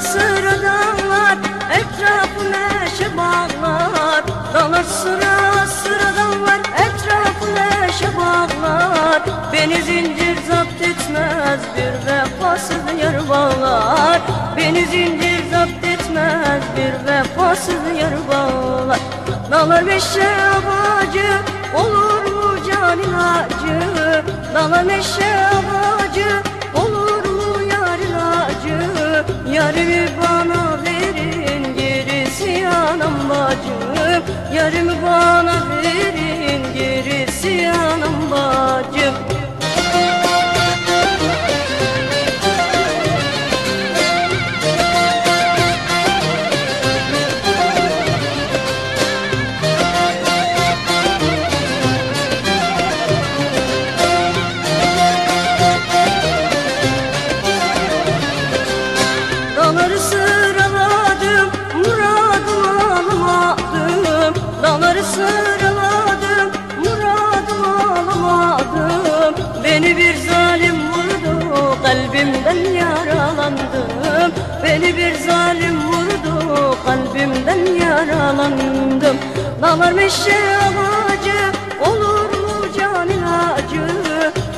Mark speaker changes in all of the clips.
Speaker 1: sıra dağlar etrafı neşe bağlar sıra sıra dağlar etrafı neşe Beni zincir zapt etmez bir vefasız yar bağlar Beni zincir zapt etmez bir vefasız yar bağlar Dalar beşe abacı olur mu canin acı? Dalar beşe Yarimi bana verin gerisi anam bacım Yarimi bana Beni bir zalim vurdu Kalbimden yaralandım Beni bir zalim vurdu Kalbimden yaralandım Dağlar meşe ağacı Olur mu can ilacı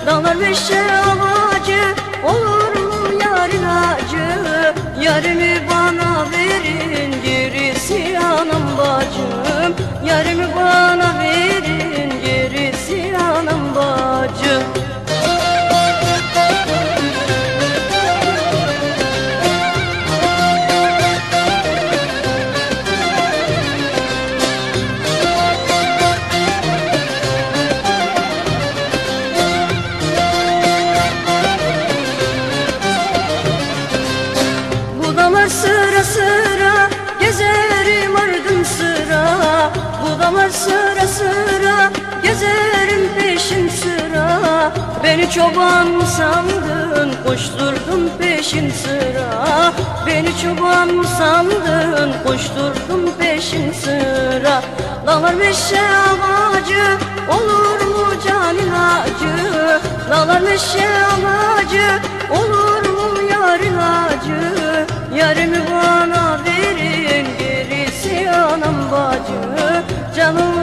Speaker 1: Dağlar meşe ağacı Olur mu yar ilacı Yarimi bana verin gerisi anam bacım. Yarimi bana sıra gezerim ardım sıra. Budalar sıra sıra gezerim peşin sıra. Beni çoban mı sandın koşturdun peşin sıra? Beni çoban mı sandın koşturdun peşin sıra? Dağlar meşe ağacı olur mu can ilacı Dağlar meşe ağacı olur mu yar ilacı Yarimi bana verin gerisi anam bacı. Canım